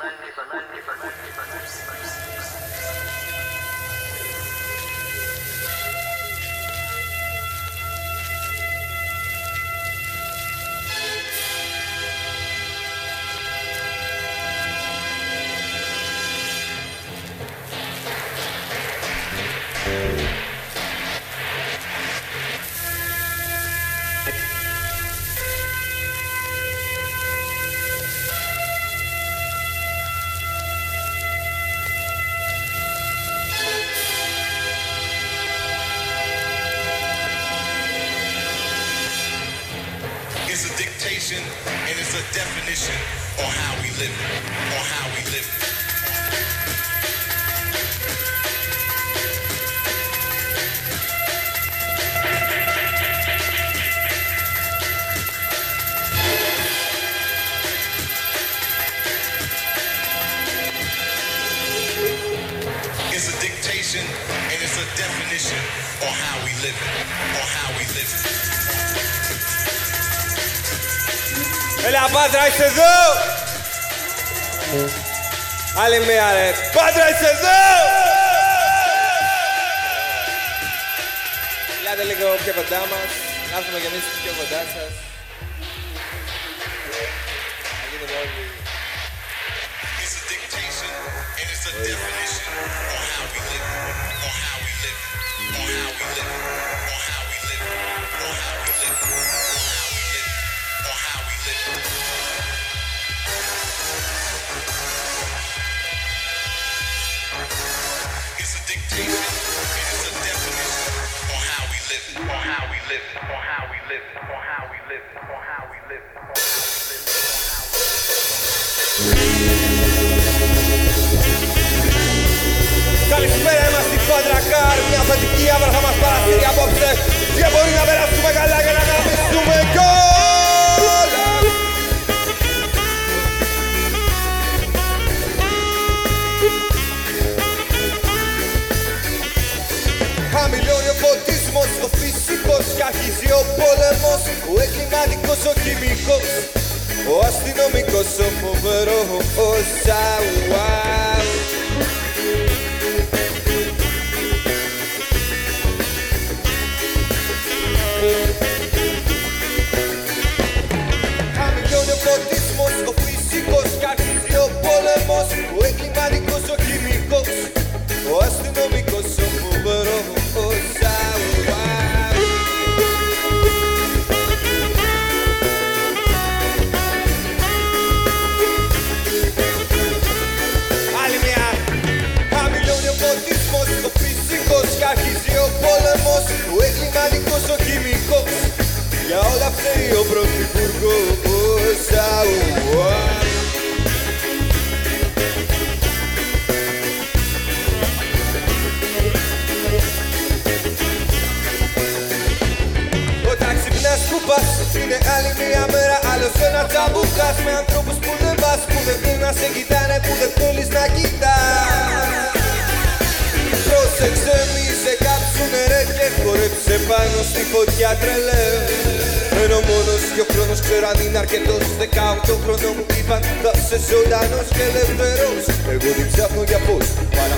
Iyo 来 living. Καλησπέρα, είμαστε η Πάντρα Κάρ, μια θετική άβρα θα μας παρασύρει απόψε και μπορεί να περάσουμε καλά για να αγαπηθούμε. Go! και αρχίζει ο πόλεμος Ο εγκληματικός ο χημικός Ο αστυνομικός ο φοβερός Ζαουάου. Είναι άλλη μια μέρα, άλλος ένα τσαμπουκάς Με ανθρώπους που δεν πας, που δεν θέλουν να σε κοιτάνε Που δεν θέλεις να κοιτάς. Πρόσεξε μη σε κάψουνε ρε και χορέψε πάνω στη φωτιά τρελέ Μένω μόνος και ο χρόνος ξέρω αν είναι αρκετός. 18 χρόνο μου είπαν θα είσαι ζωντανός και ελευθερός Εγώ δεν ψάχνω για πώς παρα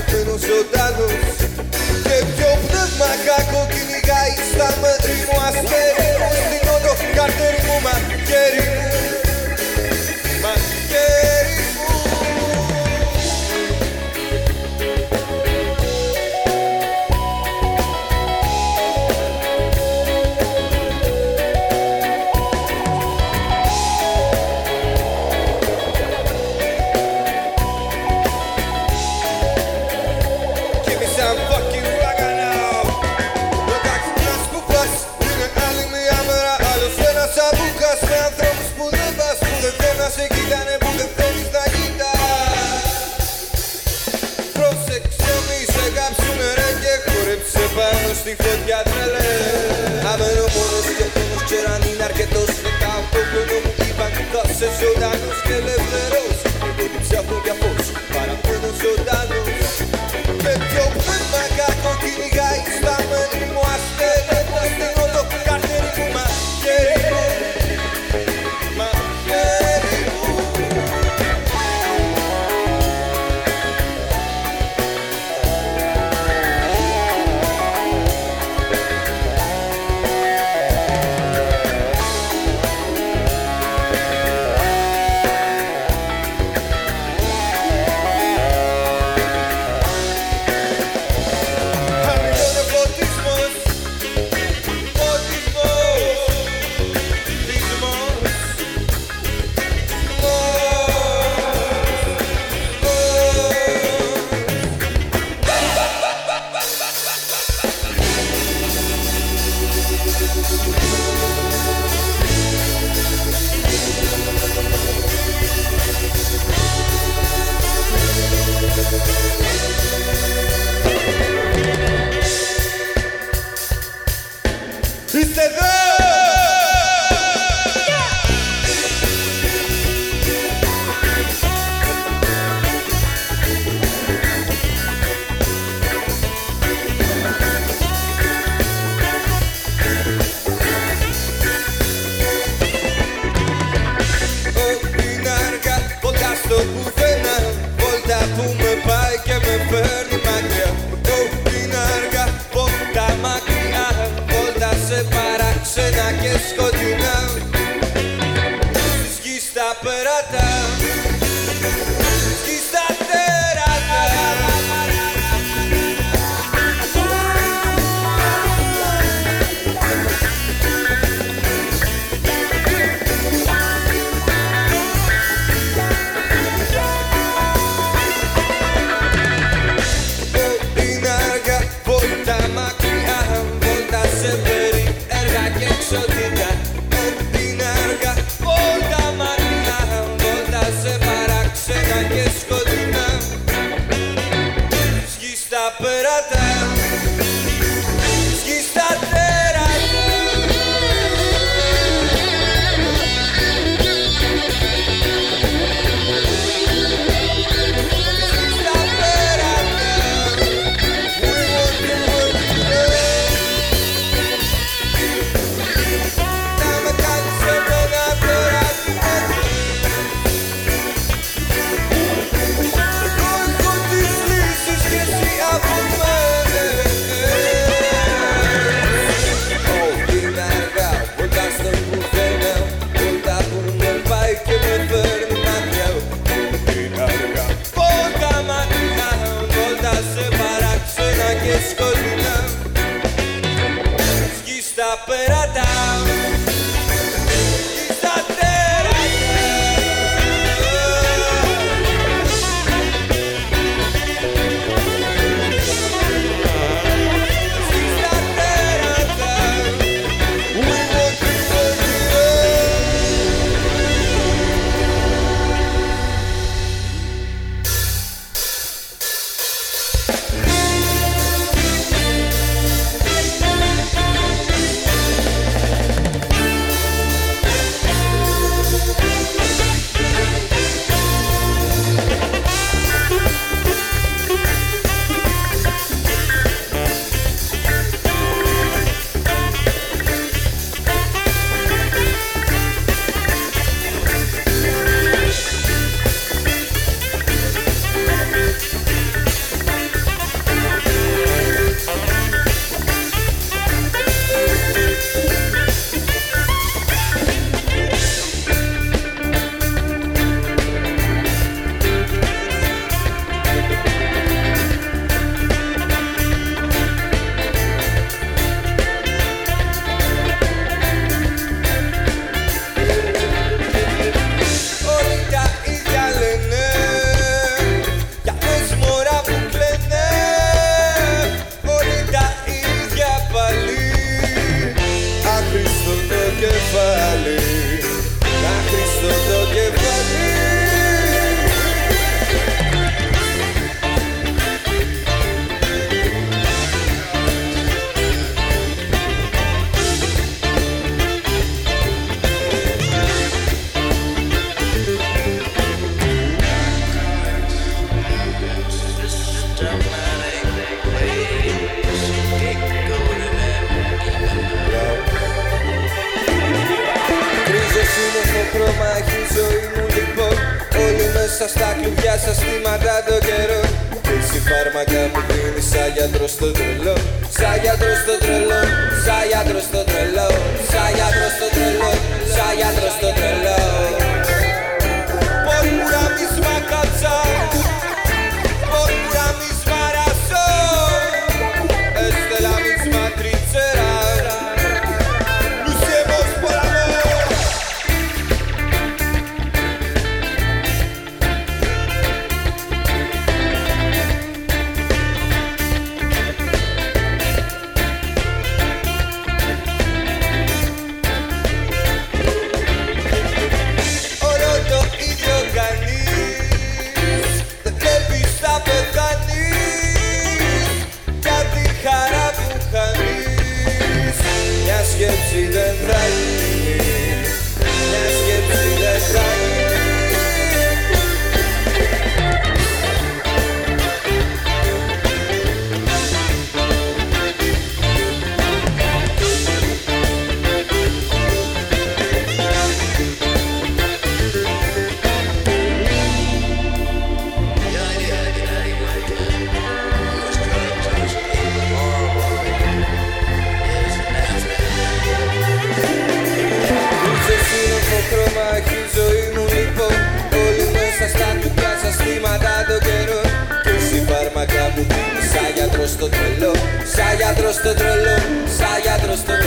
στο τρελό Σαν γιατρός στο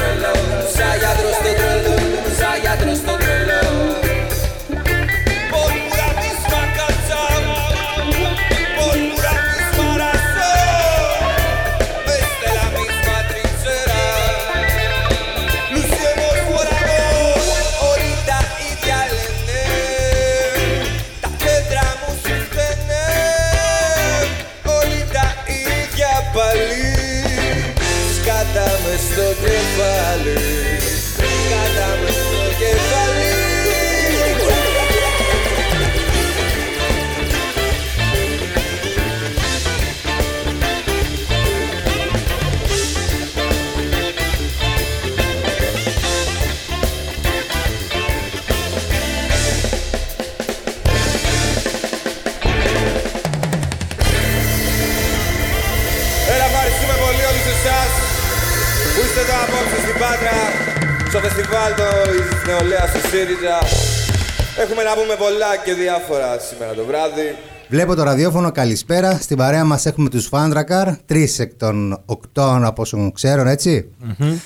να πούμε πολλά και διάφορα σήμερα το βράδυ. Βλέπω το ραδιόφωνο, καλησπέρα. Στην παρέα μας έχουμε τους Fundracar, τρεις εκ των οκτώ από όσων ξέρουν, έτσι.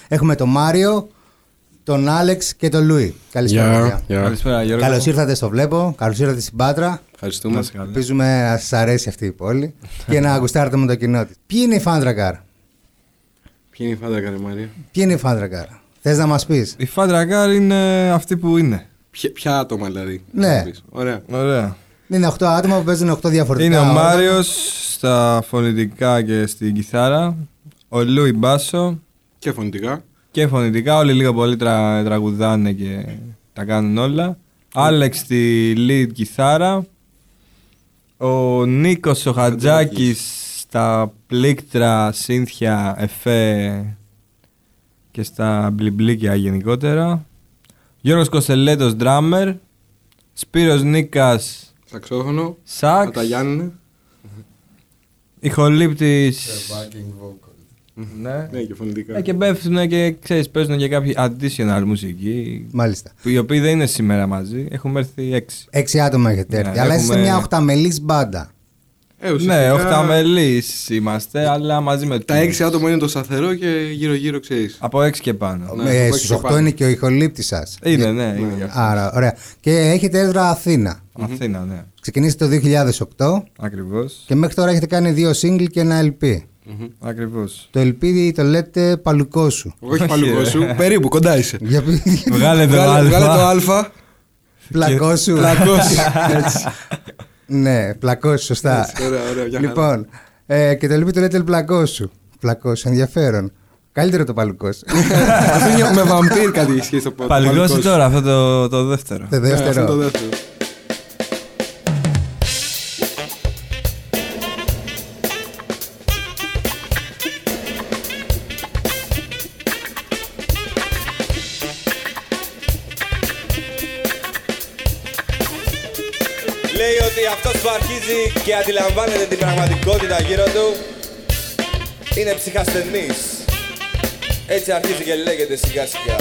Έχουμε τον Μάριο, τον Άλεξ και τον Λούι. Καλησπέρα. Γεια, παιδιά. γεια. Καλησπέρα Γιώργο. Καλώς ήρθατε στο Βλέπω, καλώς ήρθατε στην Πάτρα. Ευχαριστούμε. Ελπίζουμε να σας αρέσει αυτή η πόλη και να γουστάρετε με το κοινό της. Ποιοι είναι οι Fundracar, Ποια είναι η φάντα καλή Μαρία. Ποιοι είναι οι Fundracar, θες να μας πεις; Η Fundracar είναι αυτή που είναι. Ποια, ποια άτομα δηλαδή. Ναι. να πεις. Ωραία. Ωραία. Είναι 8 άτομα που παίζουν 8 διαφορετικά. Είναι ο όργανα. Μάριος στα φωνητικά και στην κιθάρα. Ο Λούι Μπάσο Και φωνητικά. και φωνητικά. Όλοι λίγο πολύ τρα, τραγουδάνε και τα κάνουν όλα. Άλεξ στη lead κιθάρα. Ο Νίκος ο Χατζάκης στα πλήκτρα, σύνθια, εφέ και στα μπλιμπλίκια γενικότερα. Γιώργος Κοσελέτος drummer. Σπύρος Νίκας Σαξόφωνο. σάξ. Αταγιάννη. Ηχολήπτης ναι. Ναι, και φωνητικά. Ε, και πέφτουν και ξέρεις παίζουν και κάποιοι additional μουσική Μάλιστα. που οι οποίοι δεν είναι σήμερα μαζί. Έχουμε έρθει έξι. Έξι άτομα έχετε έρθει. Ναι, αλλά είστε έχουμε- μια οχταμελής μπάντα. Ε, Ναι, ουσιαστικά, οχταμελείς είμαστε, αλλά μαζί με Τα τους. έξι άτομα είναι το σταθερό και γύρω-γύρω ξέρεις. Από έξι και πάνω. Ναι, Ε, από Στους έξι 8 πάνω. είναι και ο ηχολήπτης σας. Είναι, ναι, είναι γι' αυτό. Άρα, ωραία. Και έχετε έδρα Αθήνα. Αθήνα, ναι. Ξεκινήσατε το 2008 Ακριβώς. και μέχρι τώρα έχετε κάνει δύο single και ένα LP. Ακριβώς. Το LP το λέτε Παλουκόσου. Όχι παλουκό σου. Περίπου, κοντά είσαι. Για πει- Βγάλε το Βγάλε βγάλε το αλφα. Α. Πλακόσου. Πλακός. Έτσι. ναι, πλακόσου, σωστά. Έτσι, ωραία, ωραία, μια χαρά. λοιπόν, ε, και το LP το λέτε Πλακόσου. Πλακόσου, ενδιαφέρον. Καλύτερο το Παλουκόσου. Αυτό είναι με βαμπύρ κάτι ισχύει στο podcast. Παλιγώσει τώρα αυτό το, το δεύτερο. το Ναι, αυτό είναι το δεύτερο. Και αντιλαμβάνεται την πραγματικότητα γύρω του είναι ψυχασθενής. Έτσι αρχίζει και λέγεται σιγά σιγά.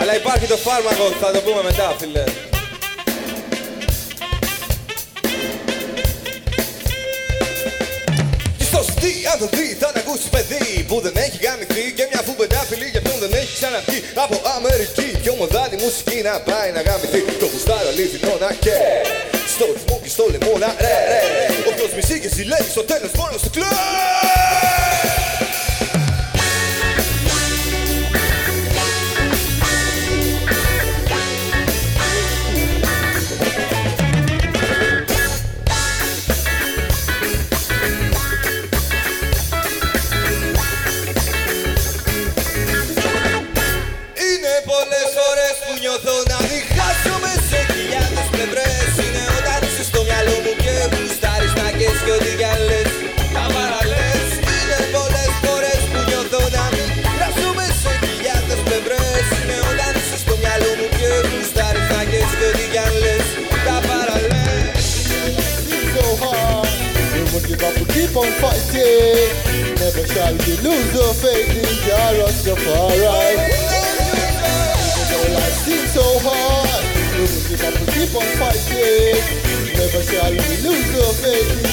Αλλά υπάρχει το φάρμακο, θα το πούμε μετά, φίλε. Ίσως τι αν το δει θα τα ακούσεις παιδί που δεν έχει γαμηθεί και μια φουμπεντά φιλή για ποιον δεν έχει ξαναβγεί από Αμερική πιο μοδάτη μουσική να πάει να γαμηθεί το γουστάρω αληθινό να και στο ρυθμό και στο λαιμό να ρε ρε Όποιος μισεί και ζηλεύει στο on fighting. Never shall we lose our faith in Rastafari. Even though life seems so hard, we will keep up and keep on fighting. Never shall we lose our faith in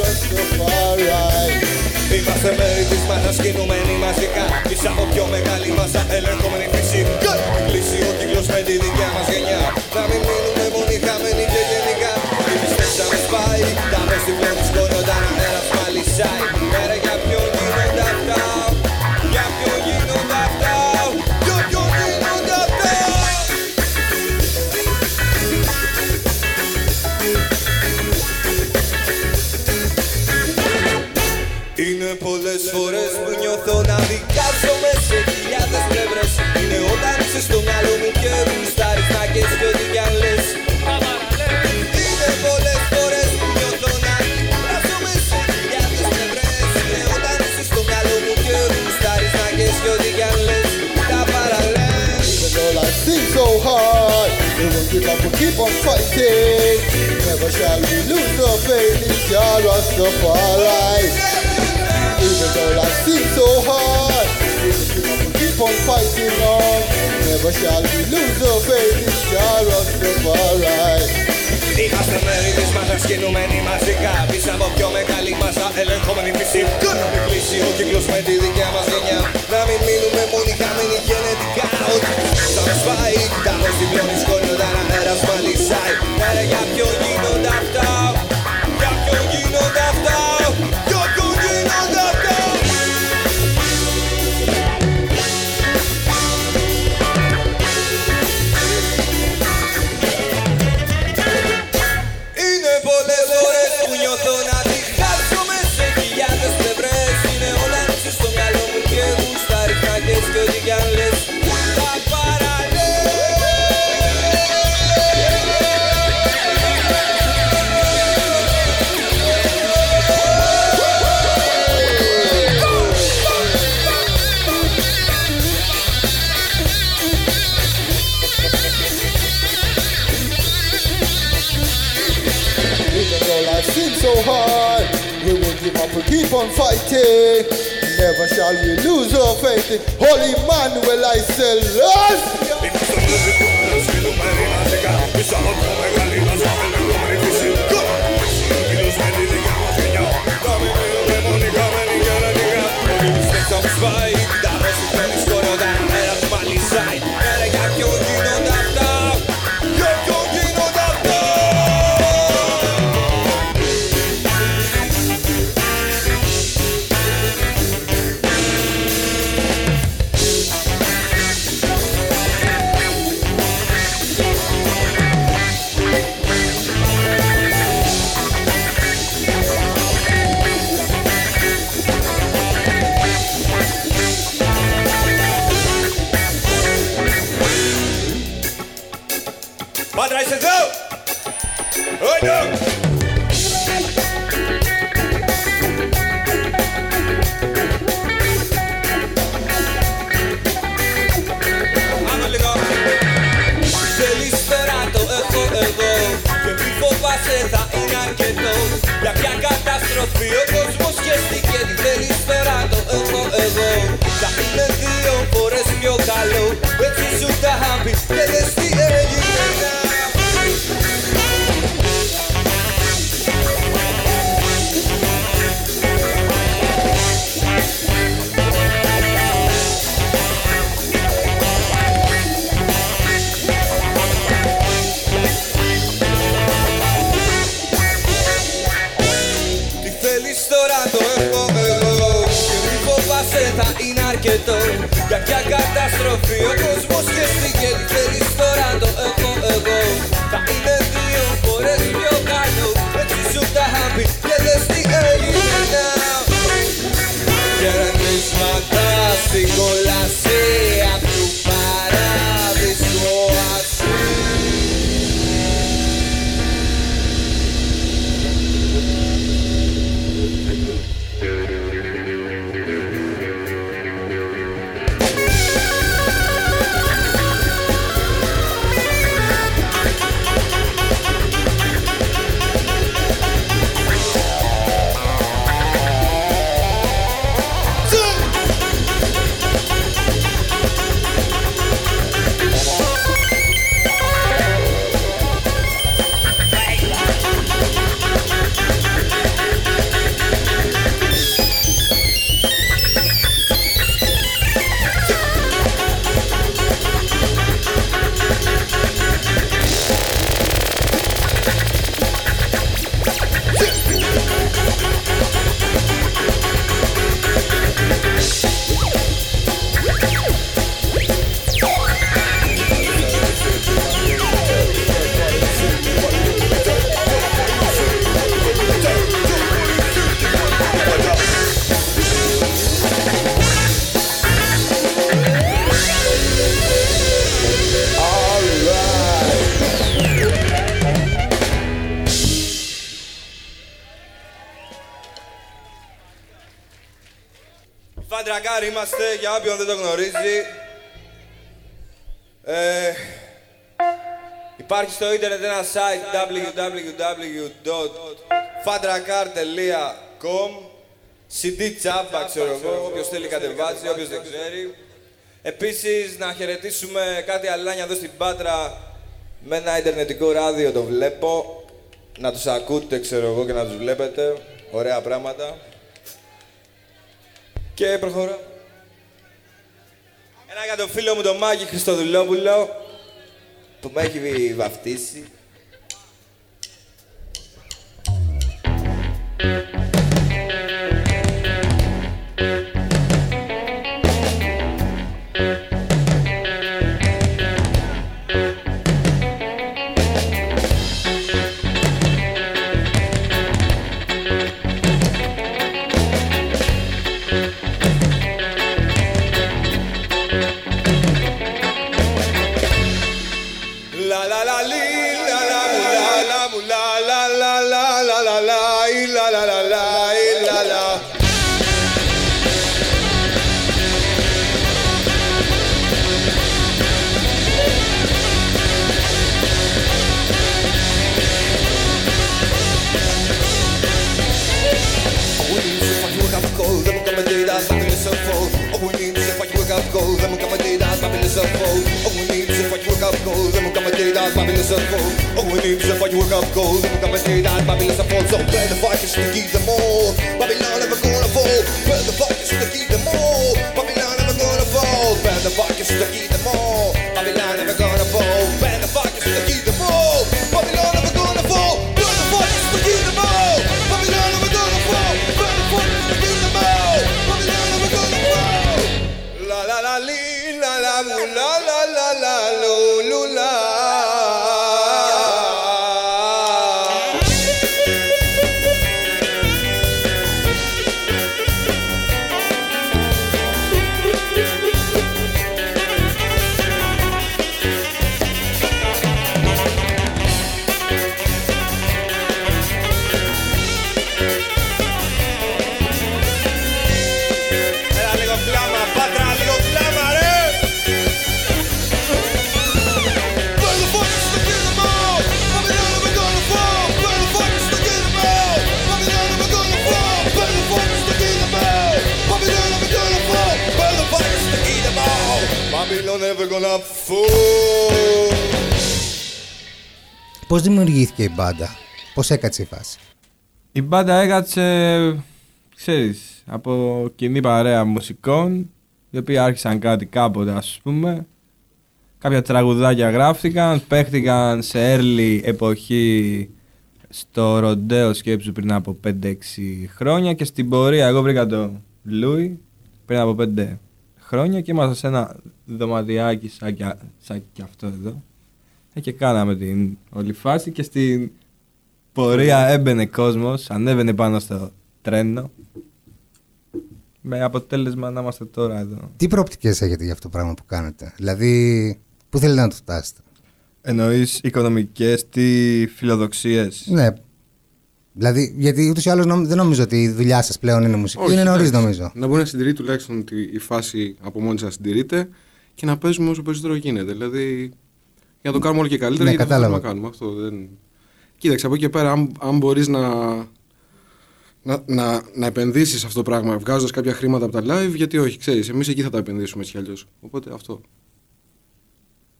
Rastafari. Είμαστε μέρη της μάνας και ενωμένοι μαζικά Ίσα πιο μεγάλη μάσα ελεγχόμενη φυσικά Κλείσει ο κύκλος με τη δικιά μας γενιά Να μην μείνουμε μόνοι χαμένοι και γενικά Η πιστέψα μας πάει Τα μέση πλέον σκόνονταν αέρας πάει tight. Better got keep on fighting. Never shall we lose the faith in Jah Rastafari. Even though life seems so hard, we keep on fighting on. Never shall we lose the faith in Jah Rastafari. Είμαστε μέρη της μάζας κινούμενοι μαζικά Πίσω από πιο μεγάλη μάζα ελεγχόμενη φυσικά Να μην κλείσει ο κύκλος με τη δικιά μας γενιά. Να μην μείνουμε μόνοι χαμένοι γενετικά Ότι θα μας πάει Τα στην πλώνη σκόνη όταν αέρας μαλισσάει ε, για ποιο γίνονται αυτά; holy man will I say, Lord. Για όποιον δεν το γνωρίζει. Ε, υπάρχει στο ίντερνετ ένα site www.fandrakar.com CD τσάμπα, ξέρω εγώ, όποιος θέλει κατεβάζει, όποιος δεν ξέρει. Επίσης, να χαιρετήσουμε κάτι αλάνια εδώ στην Πάτρα με ένα ιντερνετικό ράδιο, το βλέπω. Να τους ακούτε, ξέρω εγώ, και να τους βλέπετε. Ωραία πράγματα. Και προχωρώ. Ένα για τον φίλο μου τον Μάκη Χριστοδουλόπουλο που με έχει βαφτίσει. gold, we moeten meteen naar Babylon's vol. Oh, we nemen ze van je op gold, we moeten meteen naar Babylon's vol. Zo bij de varkens, we keep them all. Babylon, we gonna fall. Bij de is we keep them all. Babylon, we gonna fall. Bij de varkens, we keep them all. Babylon, we gonna Πώς δημιουργήθηκε η μπάντα, πώς έκατσε η φάση; Η μπάντα έκατσε, ξέρεις, από κοινή παρέα μουσικών, οι οποίοι άρχισαν κάτι κάποτε ας πούμε. Κάποια τραγουδάκια γράφτηκαν, παίχτηκαν σε early εποχή στο ροντέο σκέψου πριν από 5-6 χρόνια και στην πορεία εγώ βρήκα τον Λούι πριν από 5 χρόνια και ήμασταν σε ένα δωματιάκι σαν και, σαν και αυτό εδώ. Ε, και κάναμε την όλη φάση και στην πορεία έμπαινε κόσμος, ανέβαινε πάνω στο τρένο. Με αποτέλεσμα να είμαστε τώρα εδώ. Τι προοπτικές έχετε για αυτό το πράγμα που κάνετε, δηλαδή πού θέλετε να το φτάσετε; Εννοείς οικονομικές, τι φιλοδοξίες; Ναι, δηλαδή γιατί ούτως ή άλλως νομ- δεν νομίζω ότι η δουλειά σας πλέον είναι μουσική, Όχι, είναι νωρίς εντάξει. νομίζω. Να μπορεί να συντηρεί τουλάχιστον ότι η φάση από μόνη σας συντηρείται και να παίζουμε όσο περισσότερο γίνεται. Δηλαδή για να το κάνουμε όλο και καλύτερα, Ναι, γιατί αυτό κατάλαβα. θέλουμε να κάνουμε. Αυτό δεν... Κοίταξε, από εκεί και πέρα, αν, αν μπορείς να, να, να, να επενδύσεις αυτό το πράγμα βγάζοντας κάποια χρήματα από τα live, γιατί όχι, ξέρεις, εμείς εκεί θα τα επενδύσουμε έτσι κι αλλιώς. Οπότε αυτό.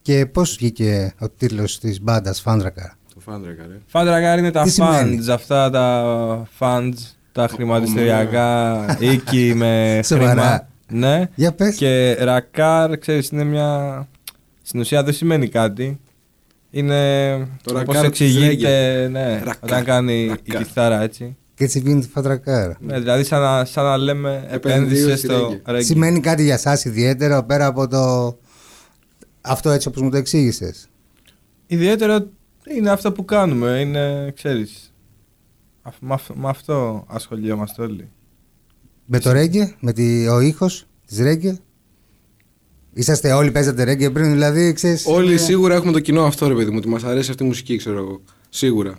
Και πώς βγήκε ο τίτλος της μπάντας Φάντρακα. Το φάντρακα, ρε. Φάντρακα είναι τα Τι σημαίνει; funds, αυτά τα funds, τα χρηματιστηριακά, οίκη με Σοβαρά; χρήμα. Ναι. Για πες. Και ρακάρ, ξέρεις, είναι μια... Στην ουσία δεν σημαίνει κάτι. Είναι Το όπως ρακάρ της εξηγείται, ναι, Ρακάρ, όταν κάνει η ρακάρ. κιθάρα έτσι. Και έτσι γίνεται Φαντρακάρα. Ναι, δηλαδή σαν να, σαν να λέμε Επενδύω επένδυσε στη στο ρέγγι. ρέγγι. Σημαίνει κάτι για σας ιδιαίτερο πέρα από το... Αυτό έτσι όπως μου το εξήγησες. Ιδιαίτερο είναι αυτό που κάνουμε, είναι, ξέρεις, αφ- με αυ- με αυτό ασχολιόμαστε όλοι. Με το ρέγγε, με τη, ο ήχος της ρέγγε. Είσαστε όλοι παίζατε ρέγγε πριν, δηλαδή ξέρεις. Όλοι ε, σίγουρα έχουμε το κοινό αυτό, ρε παιδί μου, ότι μας αρέσει αυτή η μουσική, ξέρω εγώ. Σίγουρα.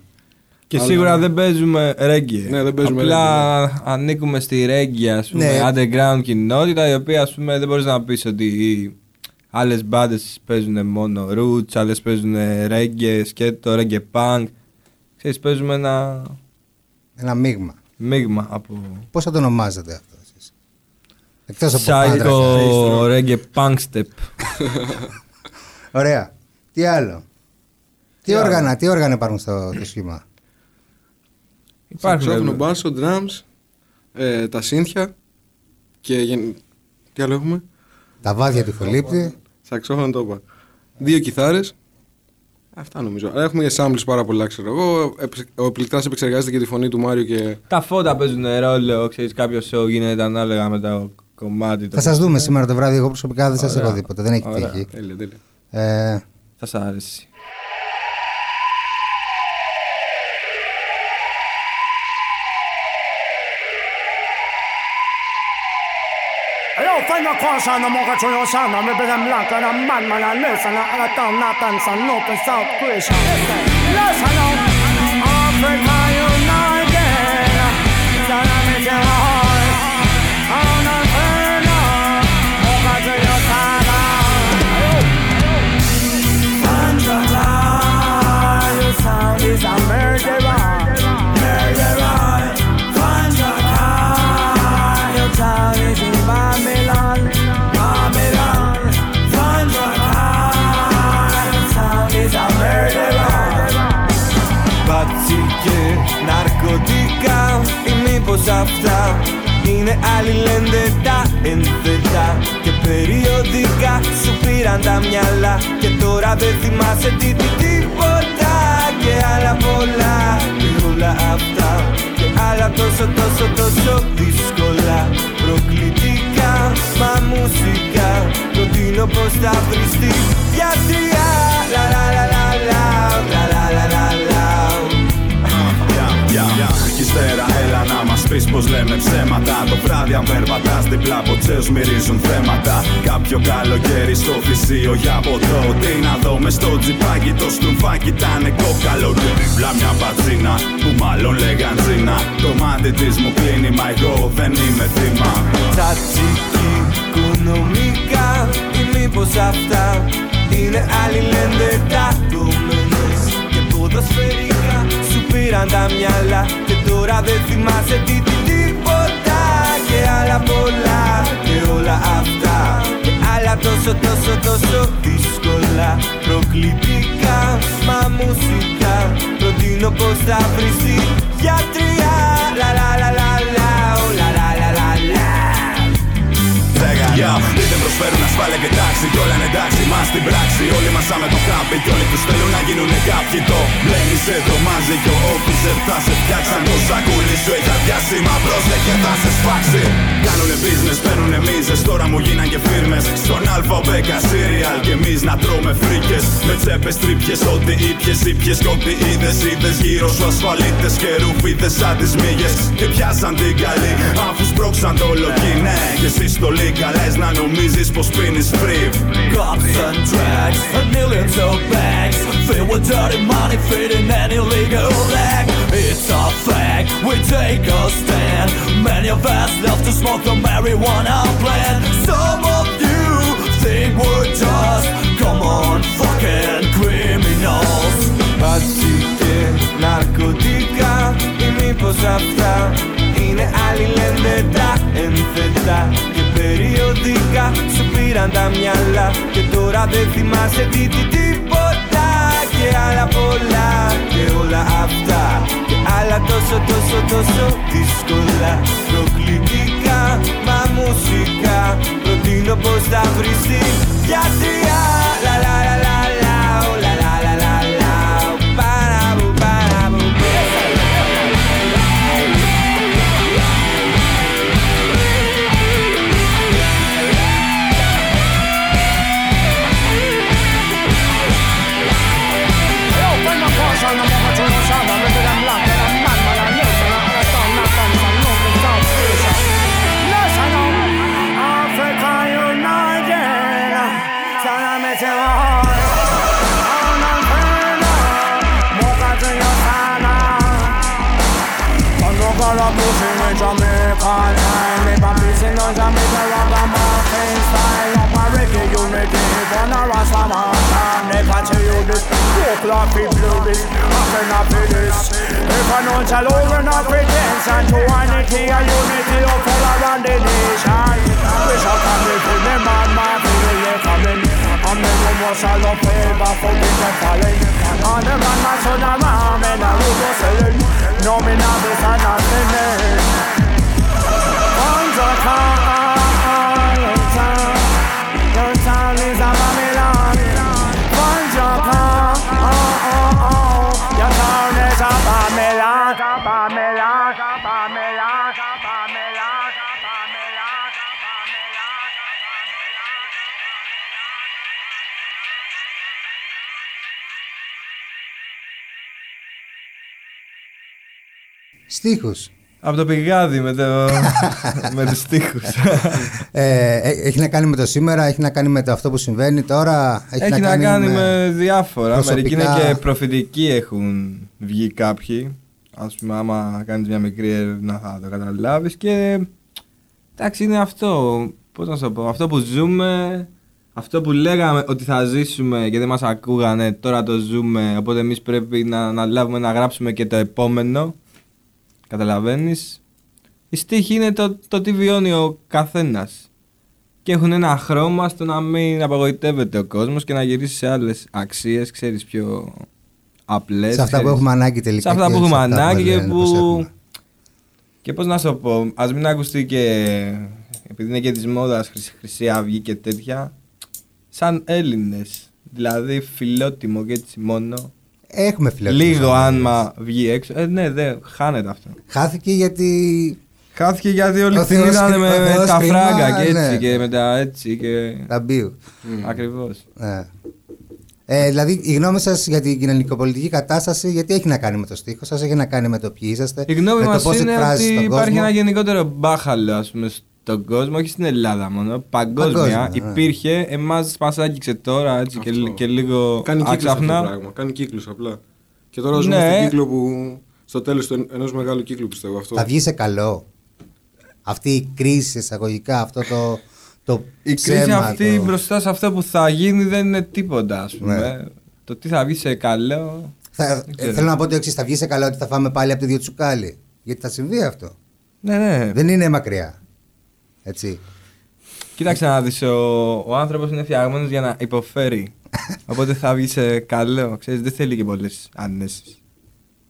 Και Αλλά- σίγουρα δεν παίζουμε reggae. Ναι, δεν παίζουμε Απλά ανήκουμε στη reggae, ας πούμε, Ναι. underground κοινότητα, η οποία ας πούμε δεν μπορείς να πεις ότι άλλες μπάντες παίζουν μόνο roots, άλλες παίζουν reggae, σκέτο, reggae punk. Ξέρεις, παίζουμε ένα Ένα μείγμα. μείγμα από Πώς θα το ονομάζετε αυτό; εσείς. Εκτός από psycho Panther. reggae punk step. Ωραία. Τι άλλο; Τι, άλλο; όργανα, τι όργανα υπάρχουν στο το σχήμα; Σαξόφωνο, Υπάρχουν μπάσο, drums, ε, τα σύνθια και γεν... τι άλλο έχουμε; Τα βάδια του Φελίπτη. Σαξόφωνο το είπα. Δύο κιθάρες. Αυτά νομίζω. Αλλά έχουμε και samples πάρα πολλά, ξέρω εγώ. Επεξε- Ο πληκτράς επεξεργάζεται και τη φωνή του Μάριο και Τα φώτα παίζουν ρόλο, ξέρεις κάποιος show γίνεται ανάλογα με το θα σας δούμε σήμερα το βράδυ. Εγώ προσωπικά δεν σας έχω δει ποτέ. Δεν έχει τύχει. Ε... Θα σας άρεσε. Φαίνω κόσα σαν να μόγα τσόλιο σαν να με πέδε μλάκα να μάν μάν να λες σαν να να τάν σαν νόπεν αυτά είναι αλληλένδετα ενθετά. Και περιοδικά σου πήραν τα μυαλά. Και τώρα δεν θυμάσαι τι, τι, τίποτα. Και άλλα πολλά και όλα αυτά. Και άλλα τόσο τόσο τόσο δύσκολα. Προκλητικά μα μουσικά. Προτείνω πως θα βρεις τη γιατριά λα λα λα λα λα λα Κι ύστερα έλα να μας πεις πως λέμε ψέματα. Το βράδυ αν περπατάς δίπλα από τσέους μυρίζουν θέματα. Κάποιο καλοκαίρι στο φυσίο για ποτό. Τι να δω μες στο τζιπάκι το στρουμφάκι ήταν κόκαλο. Και δίπλα μια πατσίνα που μάλλον λέγαν τζίνα. Το μάτι της μου κλείνει μα εγώ δεν είμαι θύμα. Τσατσίκι, οικονομικά ή μήπως αυτά είναι αλληλένδετα κομμένες και ποδοσφαιρικά σου πήραν τα μυαλά και τώρα δεν θυμάσαι τι, τι τίποτα. Και άλλα πολλά και όλα αυτά. Και άλλα τόσο τόσο τόσο δύσκολα. Προκλητικά μα μουσικά. Προτείνω πως θα βρεις τη γιατριά λα λα λα λα προσφέρουν ασφάλεια και τάξη Κι όλα είναι εντάξει μας στην πράξη Όλοι μας άμε το χάπι Κι όλοι τους θέλουν να γίνουν κάποιοι. Το μπλέκεις σε τρομάζει Κι ο officer θα σε φτιάξει Αν το σακούλι σου έχει αδειάσει Μα πρόσεχε θα σε σφάξει. Κάνουνε business, παίρνουνε μίζες Τώρα μου γίναν και φίρμες. Στον αλφα μπέκα cereal Κι εμείς να τρώμε φρίκες. Με τσέπες τρίπιες Ό,τι ήπιες ήπιες Κι ό,τι είδες είδες Γύρω σου ασφαλίτες και ρουφίδες σαν τις μύγες. Και πιάσαν την καλή Αφού σπρώξαν το λογί Ναι και εσύ στο λίγα λες να νομίζεις dispo spinning spree Cops and drugs and millions of bags. Filled with dirty money, feeding an illegal act It's a fact, we take a stand. Many of us love to smoke the marijuana plant. Some of you think we're just Common fucking criminals. Pasite, narcotika i mi posavta μήπως αυτά είναι αλληλένδετα ενθετά και περιοδικά σου πήραν τα μυαλά. Και τώρα δεν θυμάσαι τι, τι τίποτα. Και άλλα πολλά και όλα αυτά. Και άλλα τόσο τόσο τόσο δύσκολα. Προκλητικά μα μουσικά. Προτείνω πως θα βρεις τη γιατριά λα λα λα for a prison in Jamaica. I'm a prison in Jamaica ragamuffin style Up a reggae unity One a Rastaman Never tell you this Walk like we blue this. Nothing up for this. If I know tell over no pretense And to unity a unity Up all around the nation. Wish I can be for them and my people they coming. And me no more shall no favor for me the falling. And the man my son a ram And a root was selling. No me not this and not sinning Once a Στίχους. Από το πηγάδι με, το... με τους στίχους. Ε, ε, έχει να κάνει με το σήμερα, έχει να κάνει με το αυτό που συμβαίνει τώρα. Έχει, Έχει να κάνει με διάφορα. Μερικοί είναι προσωπικά- και προφητικοί έχουν βγει κάποιοι. Ας πούμε, άμα κάνεις μια μικρή έρευνα θα το καταλάβεις και... Εντάξει, είναι αυτό. Πώς να σου το πω. Αυτό που ζούμε, αυτό που λέγαμε ότι θα ζήσουμε και δεν μας ακούγανε, τώρα το ζούμε. Οπότε εμείς πρέπει να, να λάβουμε να γράψουμε και το επόμενο. Καταλαβαίνεις; Η στίχη είναι το, το τι βιώνει ο καθένας; Και έχουν ένα χρώμα στο να μην απογοητεύεται ο κόσμος και να γυρίσει σε άλλες αξίες, ξέρεις, πιο απλές. Σε αυτά που ξέρεις. έχουμε ανάγκη τελικά. Σε αυτά και που έχουμε σε αυτά ανάγκη και λένε που... πως έχουμε. Και πώς να σου το πω, ας μην ακουστεί και... Επειδή είναι και της μόδας Χρυσή, Χρυσή Αυγή και τέτοια, σαν Έλληνες. Δηλαδή φιλότιμο και έτσι μόνο. Έχουμε φιλότιμους Λίγο Έλληνες. άμα βγει έξω. Ε, ναι, δεν, χάνεται αυτό. Χάθηκε γιατί Χάθηκε γιατί όλοι Ο την Θεός είδανε κρι- με, ο με Θεός τα κρίμα, φράγκα και έτσι ναι. και με τα έτσι και... ταμπίου. Ακριβώς. Ε. Ε, δηλαδή, η γνώμη σας για την κοινωνικοπολιτική κατάσταση, γιατί έχει να κάνει με το στίχο σας, έχει να κάνει με το ποιοι είσαστε, Η γνώμη με μας το πώς είναι εκφράζεις ότι τον υπάρχει κόσμο. ένα γενικότερο μπάχαλο ας πούμε, στον κόσμο, όχι στην Ελλάδα μόνο. Παγκόσμια. Παγκόσμια, ναι. υπήρχε, εμάς μας άγγιξε τώρα έτσι και, Αυτό. και λίγο Κάνει κύκλους αυτό το άξαφνα. πράγμα. Κάνει κύκλους απλά. Και τώρα ζούμε Ναι. στον κύκλο που. στο τέλος ενός μεγάλου κύκλου πιστεύω αυτό. Θα βγει σε καλό. Αυτή η κρίση εισαγωγικά, αυτό το, το Η ψέμα, κρίση αυτή το- μπροστά σε αυτό που θα γίνει δεν είναι τίποτα, ας πούμε. Ναι. Το τι θα βγει σε καλό. Θα, Δεν ε, ξέρω. θέλω να πω το εξής: Θα βγει σε καλό ότι θα φάμε πάλι από το ίδιο τσουκάλι. Γιατί θα συμβεί αυτό. Ναι, ναι. Δεν είναι μακριά. Έτσι. Κοίταξε να δεις, ο, ο άνθρωπος είναι φτιαγμένος για να υποφέρει. Οπότε θα βγει σε καλό. Ξέρεις, δεν θέλει και πολλές ανέσεις.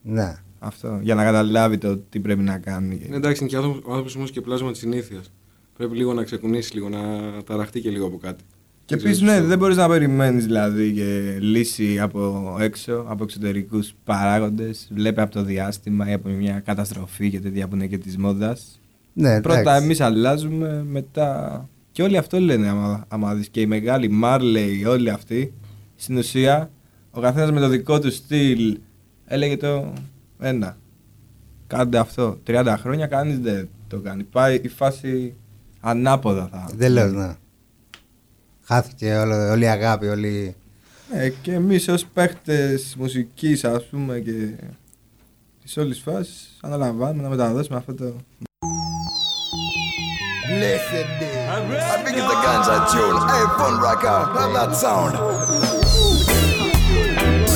Ναι. Αυτό, για να καταλάβει το τι πρέπει να κάνει. Ναι, εντάξει, είναι και άνθρωπο- ο άνθρωπος όμως και πλάσμα της συνήθειας. Πρέπει λίγο να ξεκουνήσει, λίγο να ταραχτεί και λίγο από κάτι. Και Δεν επίσης, ξέρω, ναι, πιστεύω. δεν μπορείς να περιμένεις δηλαδή και λύση από έξω, από εξωτερικούς παράγοντες. Βλέπει από το διάστημα ή από μια καταστροφή και τέτοια που είναι και της μόδας. Ναι Πρώτα εντάξει. εμείς αλλάζουμε, μετά. Και όλοι αυτό λένε, άμα, άμα δεις. Και οι μεγάλοι Μάρλεϊ, όλοι αυτοί. Στην ουσία, ο καθένας με το δικό του στυλ έλεγε το ένα. Κάντε αυτό. 30 χρόνια κανείς δεν το κάνει. Πάει η φάση ανάποδα θα. Δεν λέω, ναι. Χάθηκε όλο, όλη η αγάπη, όλη. Ε, και εμείς ως παίχτες μουσικής ας πούμε και της όλης φάσης αναλαμβάνουμε να μεταδώσουμε αυτό το... Blessed day. I think it's a ganja tune. Hey, fun rocker, love that sound.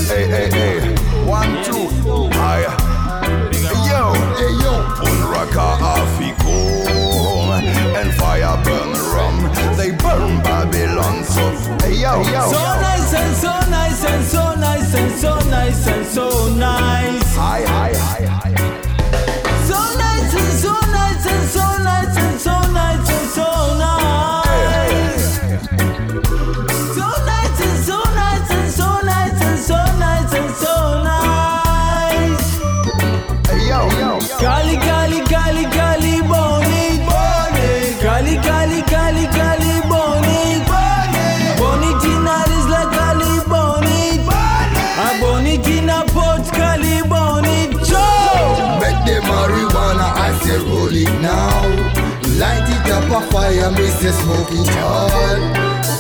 Hey, hey, hey. One, two, I. Yo, hey, yo. Fun rocker, Afiko. And fire burn rum. They burn Babylon, so. Hey, yo, yo. So nice and so nice and so nice and so nice and so nice. Hi, hi, hi, hi. Me say smoke it all.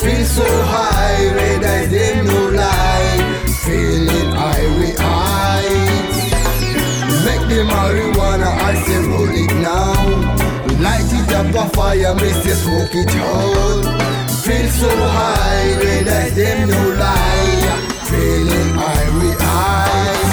Feel so high, red eyes, them no lie. Feeling high, we heights. Make the marijuana, I say roll it now. Light it up a fire, me say smoke it out. Feel so high, realize them no lie. Feeling high, we high,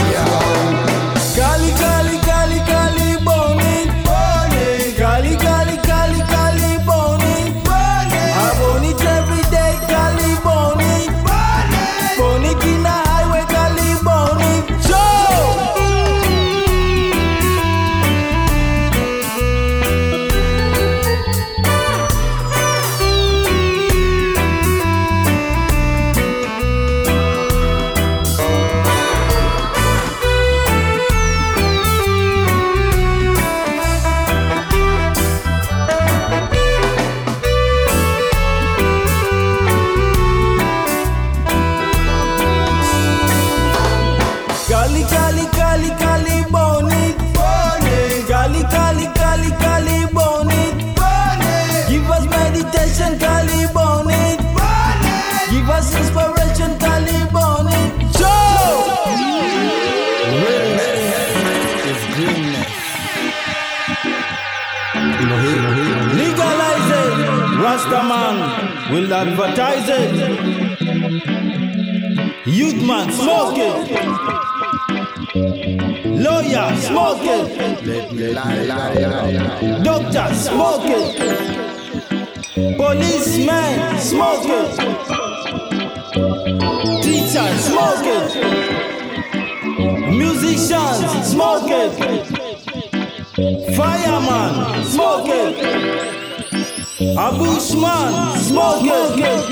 Doctor, smoker. Policeman, smoker. Teacher, it. Musicians, smoker. Fireman, smoker. A smoke it.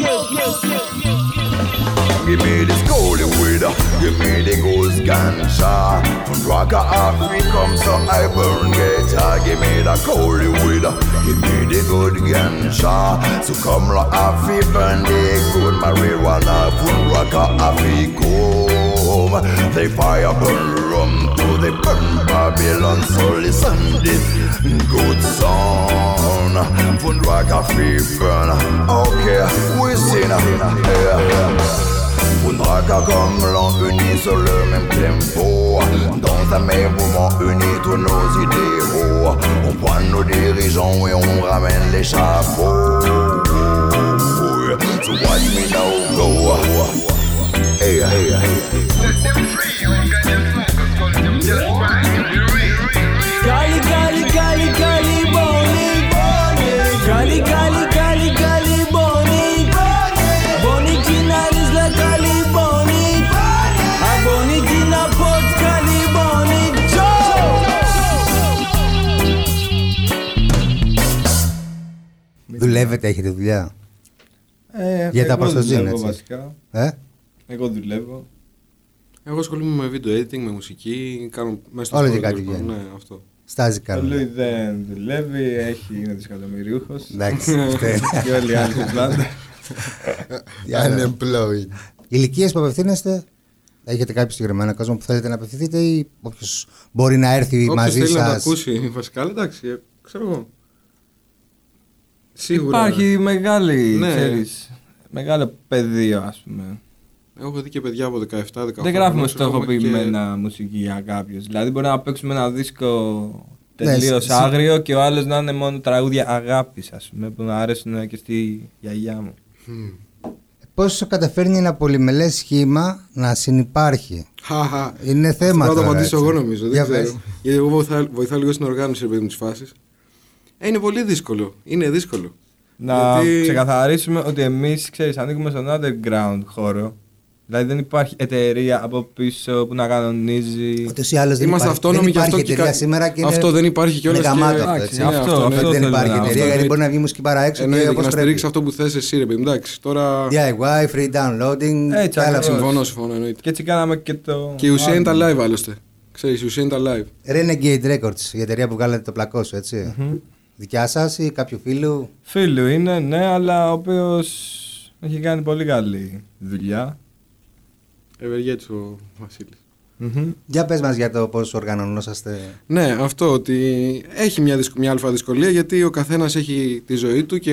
Give me this golden weed give me the goose ganja. Rock Africa come so I burn uh, Give me the cold weed, give me the good ganja. So come la Afi burn the good marijuana. From rock Africa come, they fire burn rum to the burn Babylon. So listen this good song. From rock Africa, okay, we sing, yeah, Comme Gamelan unis sur le même tempo Dans un même mouvement unis tous nos idéaux On prend nos dirigeants et on ramène les chapeaux free, Δουλεύετε, έχετε δουλειά; Ε, Για τα εγώ προστοζήν, δουλεύω έτσι. βασικά. Ε; Εγώ δουλεύω. Εγώ ασχολούμαι με video editing, με μουσική, κάνω μέσα στο Όλο χώρο, και κάτι τέλος πάντων. βγαίνει. Ναι, αυτό. Στάζει Ο κάνουν. Λούι δεν δουλεύει, έχει, είναι δισεκατομμυρίουχος. Εντάξει. φταίει. και όλοι οι άλλοι στην πλάτα. Unemployed. Ηλικίες που απευθύνεστε, έχετε κάποιο συγκεκριμένο κόσμο που θέλετε να απευθυνθείτε ή όποιος μπορεί να έρθει Όποιος μαζί θέλει να τα σας; ακούσει βασικά, αλλά εντάξει, ε, ξέρω εγώ. Σίγουρα. Υπάρχει μεγάλη, Ναι. ξέρεις, μεγάλο πεδίο ας πούμε. Εγώ έχω δει και παιδιά από 17-18. Δεν γράφουμε χρονών, ξέρω εγώ, στοχοποιημένα μουσική για κάποιους. Δηλαδή μπορεί να παίξουμε ένα δίσκο Ναι, τελείως εσύ- άγριο και ο άλλος να είναι μόνο τραγούδια αγάπης ας πούμε που να αρέσουν και στη γιαγιά μου. Πώς καταφέρνει ένα πολυμελές σχήμα να συνεπάρχει; Χαχα. Είναι θέμα Θα το τώρα, απαντήσω έτσι. εγώ νομίζω. Για Δεν πες. ξέρω. Γιατί εγώ βοηθάω, βοηθάω λίγο στην οργάνωση ρε παιδί μου τη φάση. Ε, είναι πολύ δύσκολο. Είναι δύσκολο. Να Γιατί- ξεκαθαρίσουμε ότι εμείς, ξέρεις, ανήκουμε στον underground χώρο. Δηλαδή δεν υπάρχει εταιρεία από πίσω που να κανονίζει. Ούτω ή άλλω δεν Είμαστε υπάρχει, αυτόνομοι δεν γι' αυτό υπάρχει και εταιρεία κα- σήμερα και αυτό είναι, δεν υπάρχει κιόλας Είναι γαμάτο και- αυτό. Εντάξει, έτσι. αυτό, αυτό, Αυτό αυτό δεν θέλω υπάρχει να- εταιρεία αυτό γιατί εννοείται. μπορεί να βγει μουσική παρά έξω και Εννοείται και όπως να πρέπει. στηρίξει αυτό που θες εσύ, ρε παιδί μου. Εντάξει, τώρα. DIY, free downloading. Έτσι, και άλλα ακριβώς. Συμφωνώ, συμφωνώ, εννοείται. Και έτσι κάναμε και το. Και η ουσία είναι τα album. live άλλωστε. Ξέρεις, η ουσία είναι τα live. Renegade Records, η εταιρεία που βγάλατε το πλακό σου, έτσι. Δικιά σας ή κάποιου φίλου; Φίλου είναι, ναι, αλλά ο οποίος έχει κάνει πολύ καλή δουλειά. Ευεργέτης ο Βασίλης. Μμμ. Για πες μας για το πώς οργανωνόσαστε. Ναι, αυτό ότι έχει μια, δυσκ- μια αλφα δυσκολία γιατί ο καθένας έχει τη ζωή του και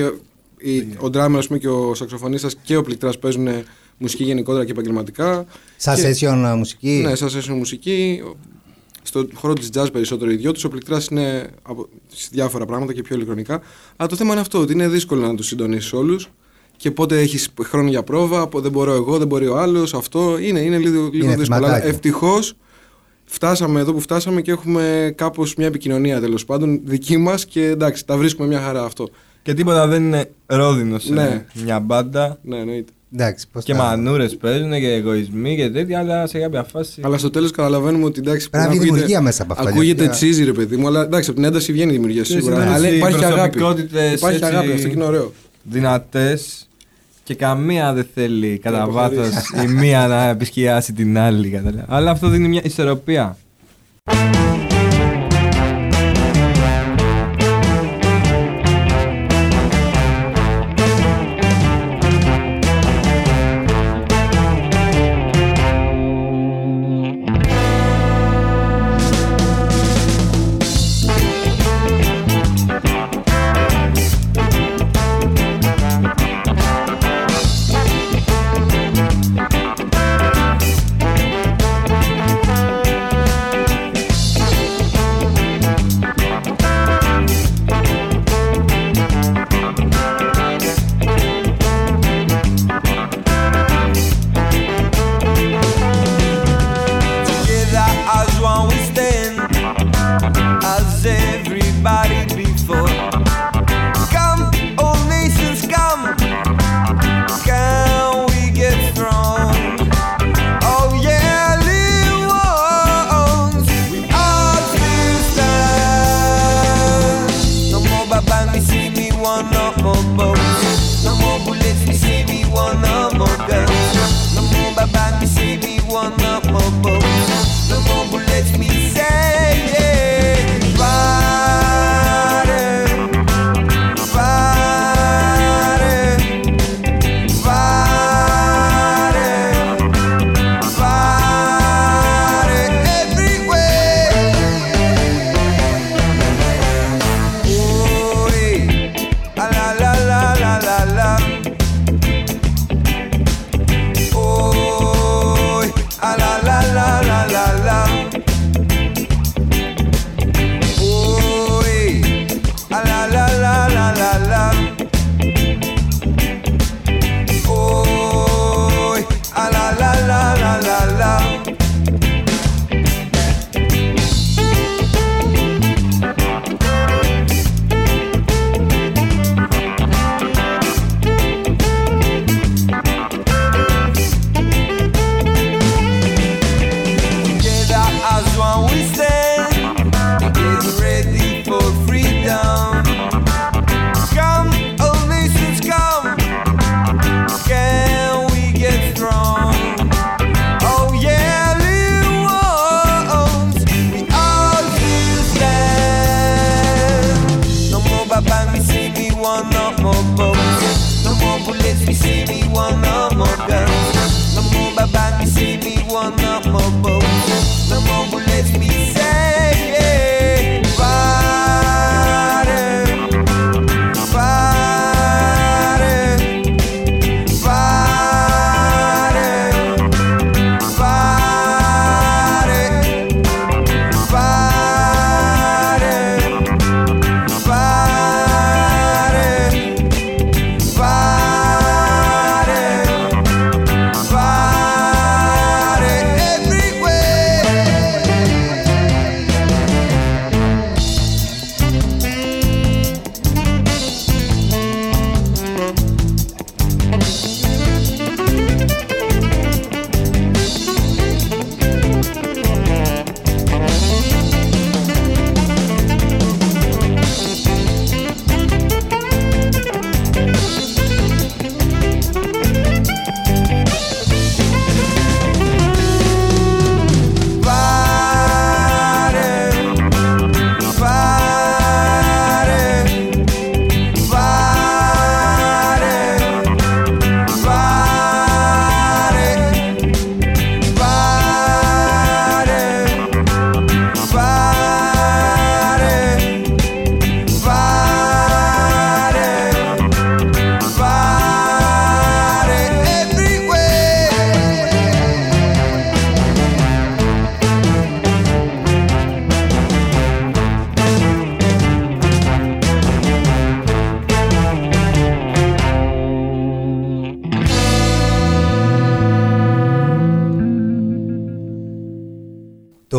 η, ο ντράμερ ας πούμε, και ο σαξοφωνίστας και ο πληκτράς παίζουν μουσική γενικότερα και επαγγελματικά. Σαν Και- session uh, μουσική; Ναι, σαν session μουσική. Στον χώρο της jazz περισσότερο οι δυο τους. Ο πληκτρά είναι από, σε διάφορα πράγματα και πιο ηλεκτρονικά. Αλλά το θέμα είναι αυτό, ότι είναι δύσκολο να τους συντονίσεις όλους. Και πότε έχεις χρόνο για πρόβα, πο- δεν μπορώ εγώ, δεν μπορεί ο άλλος. Αυτό είναι, είναι λίγο, λίγο Είναι δύσκολο. Αλλά θεματάκι. ευτυχώς φτάσαμε εδώ που φτάσαμε και έχουμε κάπως μια επικοινωνία τέλος πάντων δική μας και εντάξει, τα βρίσκουμε μια χαρά αυτό. Και τίποτα δεν είναι ρόδινος σε Ναι. μια μπάντα. Ναι, εννοείται. Εντάξει, πώς Και θα- μανούρες παίζουν και εγωισμοί και τέτοια, αλλά σε κάποια φάση. Αλλά στο τέλος καταλαβαίνουμε ότι εντάξει. Πρέπει να βγει ακούγεται- δημιουργία μέσα από αυτό, Ακούγεται γιατί- τσίζι, ρε παιδί μου, αλλά εντάξει, από την ένταση βγαίνει η δημιουργία Και σίγουρα. συνδέονται Αλλά οι υπάρχει και αγάπη. προσωπικότητες Υπάρχει και έτσι- αγάπη, αυτό και είναι ωραίο. δυνατές και καμία δεν θέλει κατά βάθος η μία να επισκιάσει την άλλη. κατάλαβα. Αλλά αυτό δίνει μια ισορροπία.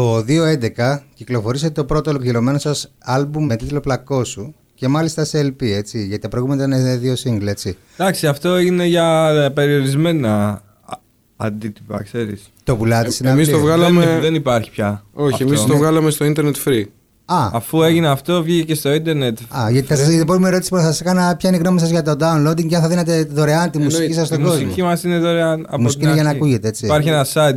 2011 κυκλοφορήσατε το πρώτο ολοκληρωμένο σας άλμπουμ με τίτλο «Πλακώσου» και μάλιστα σε LP, έτσι, γιατί τα προηγούμενα ήταν δύο single, έτσι. Εντάξει, αυτό είναι για ε, περιορισμένα α- αντίτυπα, ξέρεις. Το πουλάτε στην εμείς αυλή. το βγάλαμε- Δεν, δεν υπάρχει πια. Όχι, αυτό. εμείς το βγάλαμε στο internet free. Α, Αφού έγινε αυτό, βγήκε και στο ίντερνετ. α, γιατί θα σας, η επόμενη ερώτηση που θα σας έκανα ποια είναι η γνώμη σας για το downloading και αν θα δίνετε δωρεάν τη μουσική Εννοείται. σας στον Η κόσμο; μουσική μας είναι δωρεάν από μουσική την είναι για να αρχή. ακούγεται, έτσι. Υπάρχει ένα site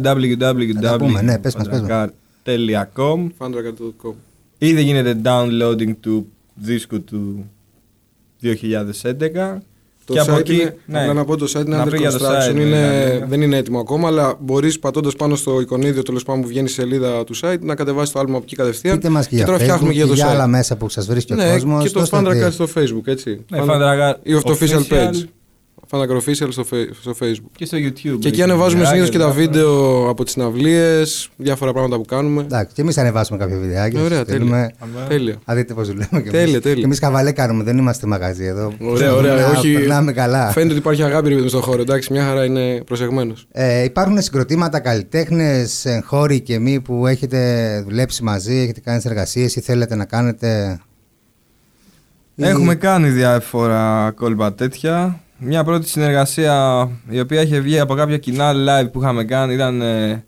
τα πούμε, ναι, πες μας, πες μας. www.fandracar.com fandracar.com. Ήδη γίνεται downloading του δίσκου του 2011 Το και από site εκεί, είναι, ναι. απλά να πω το site είναι Να under πει για το construction, site, είναι, ναι. δεν είναι έτοιμο ακόμα, αλλά μπορείς πατώντας πάνω στο εικονίδιο τέλος πάντων που βγαίνει η σελίδα του site να κατεβάσεις το άλμα από εκεί κατευθείαν. Πείτε μας και για τώρα Facebook φτιάχνουμε και και για το για site. άλλα μέσα που σας βρίσκει ο ναι, κόσμος. και το δώστε Fandracar δύο. στο facebook, έτσι. Ναι, Fan- Fandracar Ή το official official page. Fandracar official στο, fe- στο facebook. και στο YouTube. Και εκεί ανεβάζουμε Βιντεάκια, συνήθως και τα διάφορα. βίντεο από τις συναυλίες, διάφορα πράγματα που κάνουμε. Εντάξει, και εμείς θα ανεβάσουμε κάποια βιντεάκια. Ωραία, σας τέλεια. στείλουμε. Τέλεια. Θα δείτε πώς δουλεύουμε και Τέλεια, εμείς. τέλεια. Και εμείς καβαλέ κάνουμε, δεν είμαστε μαγαζί εδώ. Ωραία, ωραία. Να όχι, Περνάμε καλά. Φαίνεται ότι υπάρχει αγάπη ρε παιδί μου στον χώρο. Εντάξει, μια χαρά είναι προσεγμένος. Ε, υπάρχουν συγκροτήματα καλλιτέχνες, χώροι και μη που έχετε δουλέψει μαζί, έχετε κάνει συνεργασίες ή θέλετε να κάνετε; Ή- Έχουμε κάνει διάφορα κόλπα τέτοια. Μια πρώτη συνεργασία η οποία είχε βγει από κάποια κοινά live που είχαμε κάνει ήταν ε,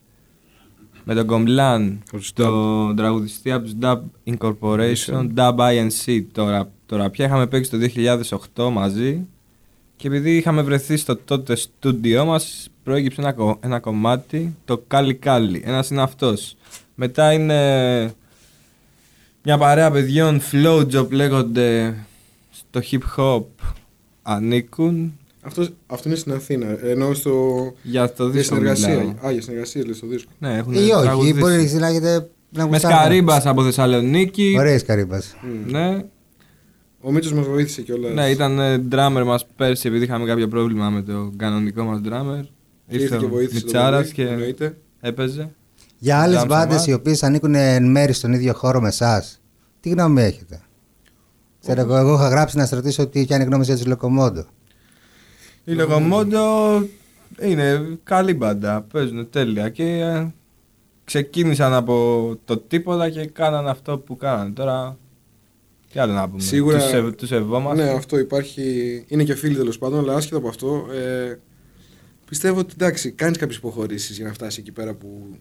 με τον Κομπλάν, τους τον τραγουδιστή από τους Dub Incorporation, Dub INC τώρα, τώρα πια είχαμε παίξει το 2008 μαζί και επειδή είχαμε βρεθεί στο τότε στούντιό μας προέκυψε ένα, κο- ένα κομμάτι, το Κάλι Κάλι, ένας είναι αυτός. Μετά είναι μια παρέα παιδιών flow job λέγονται στο hip hop ανήκουν Αυτός, αυτό είναι στην Αθήνα. Ενώ στο. για το Για δίσκο μιλάω. συνεργασία. Α, για συνεργασία λέει στο δίσκο. Ναι, έχουν Ή όχι, τραγουδήσει. μπορείς να έχετε. Να Μες γουστάρετε. Σκαρίμπας από Θεσσαλονίκη. Ωραίε καρύμπας. Ναι, Ο Μίτσος μας βοήθησε κιόλας. ναι, ήταν ε, drummer μας πέρσι επειδή είχαμε κάποιο πρόβλημα με το κανονικό μας drummer. Ήρθε και βοήθησε. το Μιτσάρας παιδί, και εννοείται. έπαιζε. Για άλλες Drums μπάντες Award. οι οποίες ανήκουν εν μέρη στον ίδιο χώρο με εσάς, τι γνώμη έχετε; Ξέρω εγώ, εγώ είχα γράψει να σα ρωτήσω τι ποια είναι η γνώμη σας για τους Λοκομόντο. Η Λογομόντο είναι καλή μπάντα, παίζουν τέλεια και ε, ξεκίνησαν από το τίποτα και κάναν αυτό που κάναν. Τώρα, τι άλλο να πούμε, Σίγουρα- τους, σεβ- τους σεβόμαστε. Ναι, αυτό υπάρχει. Είναι και φίλοι τέλος πάντων, αλλά άσχετα από αυτό, ε, πιστεύω ότι εντάξει, κάνεις κάποιες υποχωρήσεις για να φτάσεις εκεί πέρα που.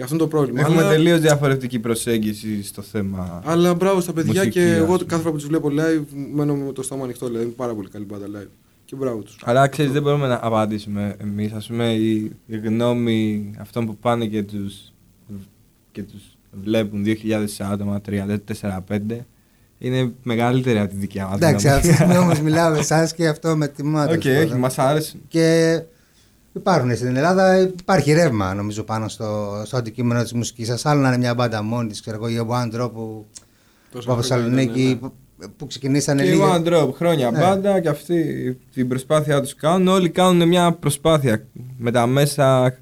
Και αυτό είναι το πρόβλημα. Έχουμε αλλά, τελείως διαφορετική προσέγγιση στο θέμα. αλλά μπράβο στα παιδιά Μουσικής, και ας εγώ πούμε. κάθε φορά που τους βλέπω live μένω με το στόμα ανοιχτό. Δηλαδή είναι πάρα πολύ καλή μπάντα live. Και μπράβο τους. Αλλά ξέρεις, δεν μπορούμε να απαντήσουμε εμείς. Α πούμε, η, η γνώμη αυτών που πάνε και τους και τους βλέπουν 2.000 άτομα, 3, 4, 5 είναι μεγαλύτερη από τη δικιά μας. Εντάξει, αυτή τη στιγμή όμως μιλάω με εσάς και αυτό με τιμάτε. Οκ, όχι, μας άρεσε. Και υπάρχουν στην Ελλάδα, υπάρχει ρεύμα νομίζω πάνω στο, στο αντικείμενο της μουσικής σας. Άλλο να είναι μια μπάντα μόνη της, ξέρω εγώ, η One Drop που, Τόσα από χρόνια Θεσσαλονίκη ήταν, ναι. που, που ξεκινήσανε Και η λίγο. One Drop, χρόνια Ναι. μπάντα και αυτή την προσπάθειά τους κάνουν. Όλοι κάνουν μια προσπάθεια με τα μέσα.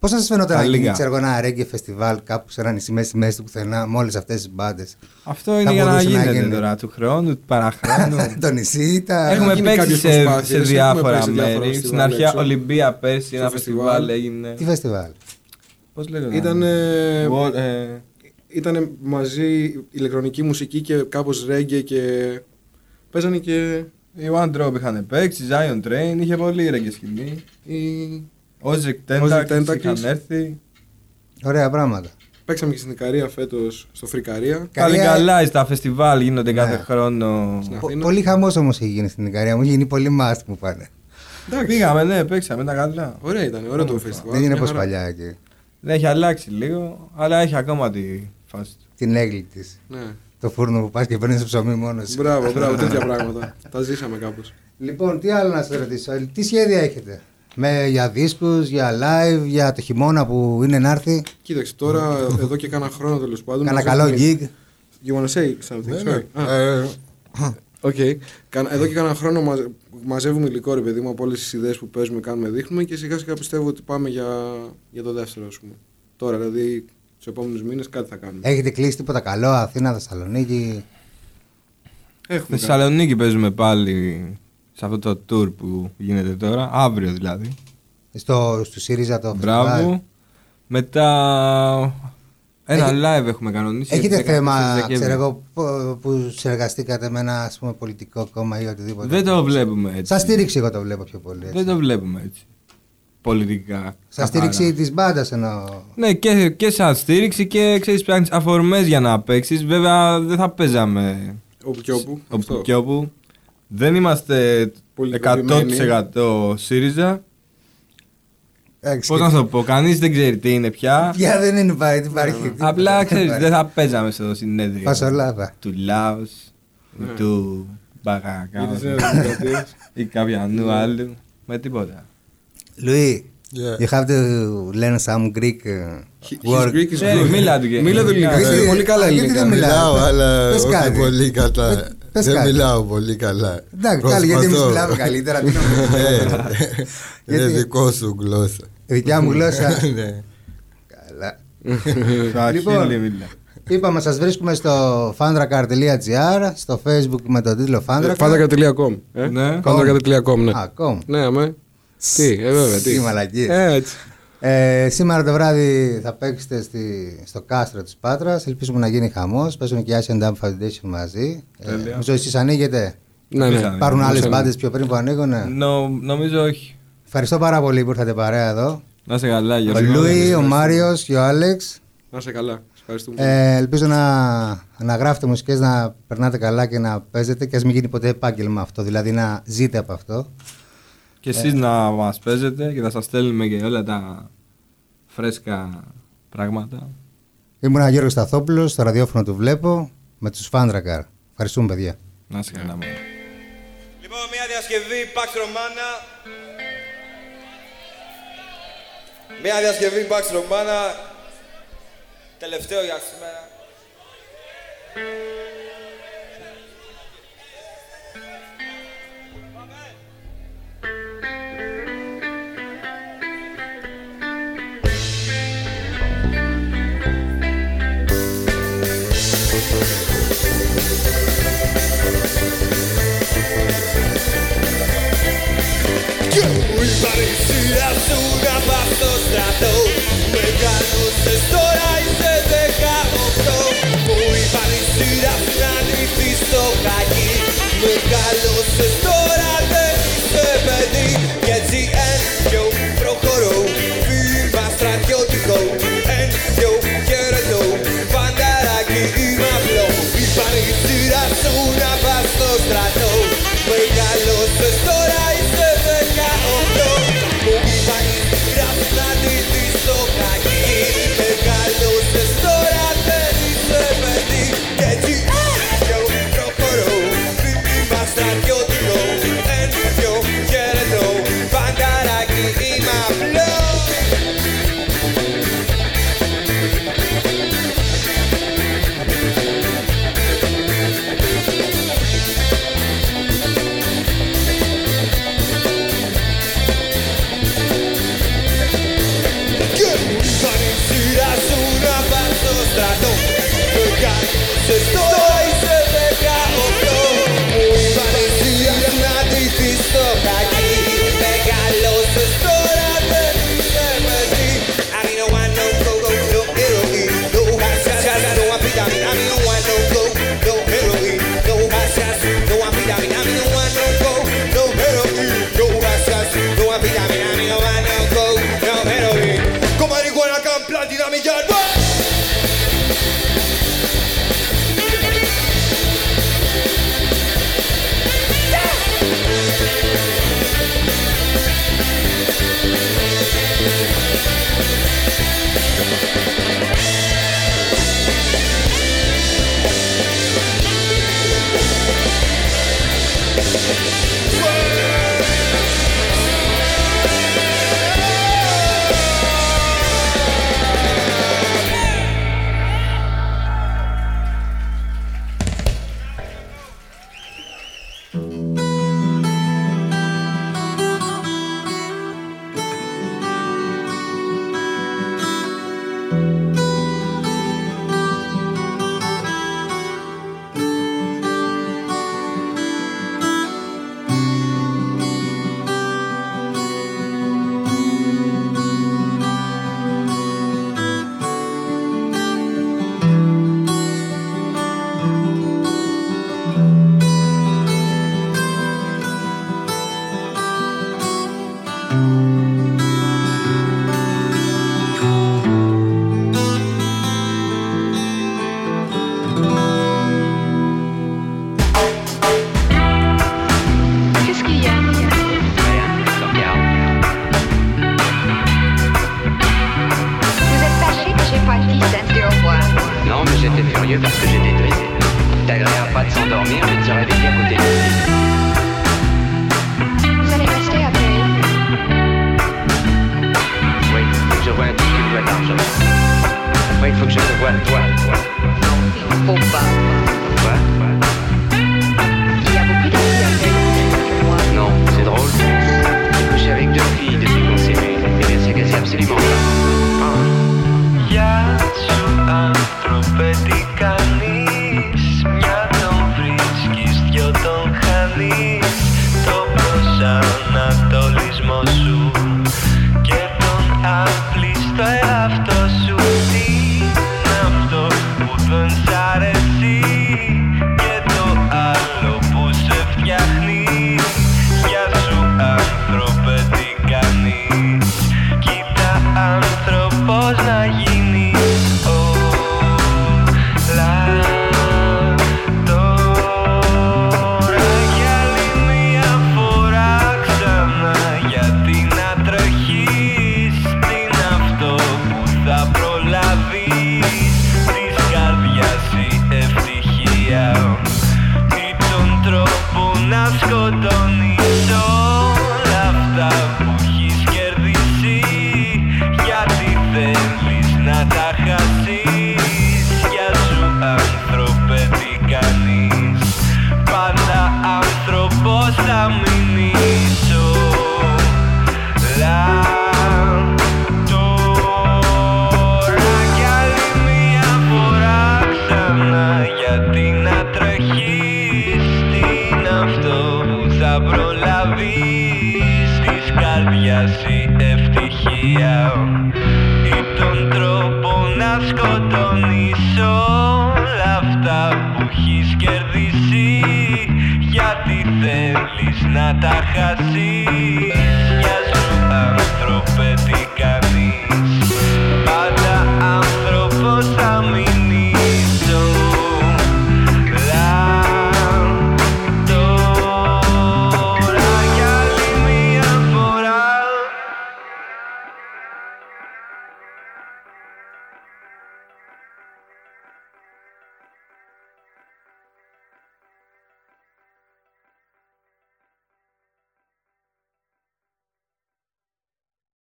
Πώς θα σας φαινόταν Τα να γίνει λίγα. ξέρω εγώ, ένα ρέγγε φεστιβάλ κάπου σε ένα νησί μέση μέση του πουθενά με όλες αυτές τις μπάντες; Αυτό είναι Θα για να μπορούσε να γίνεται γίνει. τώρα του χρόνου, του παραχρόνου. το νησί, τα. Έχουμε γίνει παίξει κάποιες σε, προσπάθειες, σε έχουμε διάφορα παίξει σε διάφορα μέρη. φεστιβάλ Στην αρχαία έξω. Ολυμπία πέρσι ένα φεστιβάλ. φεστιβάλ έγινε. Τι φεστιβάλ; Πώς λέγεται. Ήταν, ε, Wo- ε, ήταν μαζί ηλεκτρονική μουσική και κάπως ρέγγε και παίζανε και Οι One Drop είχαν παίξει, Zion Train, είχε πολύ ρέγγε σκηνή. Οι... Ozzy Ozzy Tentacles Tentacles. είχαν έρθει. Ωραία πράγματα. Παίξαμε και στην Ικαρία φέτος στο Φρικαρία. Πάλι Καρία- καλά, στα φεστιβάλ γίνονται κάθε Ναι. χρόνο. Στην Πο- Αθήνα. Πολύ χαμός όμως έχει γίνει στην Ικαρία. Μου έχει γίνει πολύ μάστι μου πάνε. Εντάξει. Πήγαμε, ναι, παίξαμε τα καλά. Ωραία ήταν, ωραίο το φεστιβάλ. Δεν είναι μια όπω χαρά. παλιά εκεί. Δεν έχει αλλάξει λίγο, αλλά έχει ακόμα τη φάση του. Την έγκλη της. Ναι. Το φούρνο που πας και παίρνεις το ψωμί μόνος. σου. Μπράβο, μπράβο, τέτοια πράγματα. Τα ζήσαμε κάπως. Λοιπόν, τι άλλο να σας ρωτήσω. ε, Τι σχέδια έχετε; Με, για δίσκους, για live, για το χειμώνα που είναι να έρθει. Κοίταξε, τώρα εδώ και κάνα χρόνο τέλος πάντων. Κάνα μαζεύουμε- καλό gig. You wanna say something, Ναι, sorry. ναι. Α, Ε, Οκ. Κα- Εδώ και κάνα χρόνο μαζε- μαζεύουμε υλικό, ρε παιδί μου, από όλες τις ιδέες που παίζουμε, κάνουμε, δείχνουμε και σιγά σιγά πιστεύω ότι πάμε για, για το δεύτερο, ας πούμε. Τώρα, δηλαδή, τους επόμενους μήνες κάτι θα κάνουμε. Έχετε κλείσει τίποτα καλό, Αθήνα, Θεσσαλονίκη; Έχουμε Στη Θεσσαλονίκη παίζουμε πάλι σε αυτό το tour που γίνεται τώρα, αύριο δηλαδή. Στο, στο ΣΥΡΙΖΑ το φεστιβάλ. Μπράβο. Μετά Ένα Έχει- live έχουμε κανονίσει. Έχετε 14 θέμα, Δεκέμβρη. ξέρω εγώ, που- που συνεργαστήκατε με ένα ας πούμε, πολιτικό κόμμα ή οτιδήποτε. Δεν το βλέπουμε έτσι. Σαν στήριξη εγώ το βλέπω πιο πολύ. έτσι. Δεν το βλέπουμε έτσι. Πολιτικά. Σαν καθαρά. στήριξη της μπάντας εννοώ. Ναι, και, και σαν στήριξη και ξέρεις πιάνει αφορμές για να παίξεις. Βέβαια δεν θα παίζαμε Όπου και όπου. όπου Αυτό. και όπου. Δεν είμαστε Πολιτικοποιημένοι. 100% ΣΥΡΙΖΑ. Εντάξει, Πώς να το πω, κανείς δεν ξέρει τι είναι πια. Πια δεν είναι πάει, δεν υπάρχει. τίποτα. Απλά ξέρεις, δεν θα παίζαμε στο συνέδριο Φασολάδα. του Λάους ή του Γιατί Μπαγακάου δεν είναι ή κάποιανού άλλου. Με τίποτα. Louis, Yeah. you have to learn some Greek uh, His word. Greek is Ε, good. μίλα του και- Μίλα του ελληνικά. Γιατί- είναι Πολύ καλά γιατί ελληνικά. δεν μιλά- Μιλάω, Πες- αλλά πες όχι κάτι. πολύ καλά. Πες- πες Δεν κάτι. μιλάω πολύ καλά. Εντάξει, πάλι γιατί εμείς Προσπαθώ. μιλάμε καλύτερα. τι νομίζεις. Ε, Είναι Γιατί- δικό σου γλώσσα. Η δικιά μου γλώσσα. Ναι. Καλά. Σαχίλη, Λοιπόν, μίλα. είπαμε, σας βρίσκουμε στο fandracar.gr, στο facebook με τον τίτλο Fandracar. Fandracar.com. ε. Ναι. Fandracar.com, ναι. Α, κομ. Ναι, αμέ. Τι, ε, βέβαια. Τι Τι. μαλακίες. Ε, έτσι. Ε, σήμερα το βράδυ θα παίξετε στη, στο κάστρο της Πάτρας. Ελπίζουμε να γίνει χαμός. Παίζουν και η Asian Dam Foundation μαζί. Ε, Τέλεια. νομίζω εσείς ανοίγετε; Ναι, ναι. Πίσανε. Υπάρχουν άλλες Νομίζω, ναι. μπάντες πιο πριν που ανοίγουν. Νο- νομίζω όχι. Ευχαριστώ πάρα πολύ που ήρθατε παρέα εδώ. Να σε καλά, Ο Γιώργο. Λούι, ο Μάριος και ο Άλεξ. Να είσαι καλά. Σας Ευχαριστούμε. Ε, ελπίζω να, να γράφετε μουσικές, να περνάτε καλά και να παίζετε και ας μην γίνει ποτέ επάγγελμα αυτό, δηλαδή να ζείτε από αυτό. Και εσείς να μας παίζετε και θα σας στέλνουμε και όλα τα φρέσκα πράγματα. Ήμουν ο Γιώργος Σταθόπουλος, στο ραδιόφωνο του βλέπω, με τους Φάντρακαρ. Ευχαριστούμε παιδιά. Να είσαι καλά μόνο. Λοιπόν, μια διασκευή Pax Romana. Μια διασκευή Pax Romana. Τελευταίο για σήμερα. Παρησία σου να πας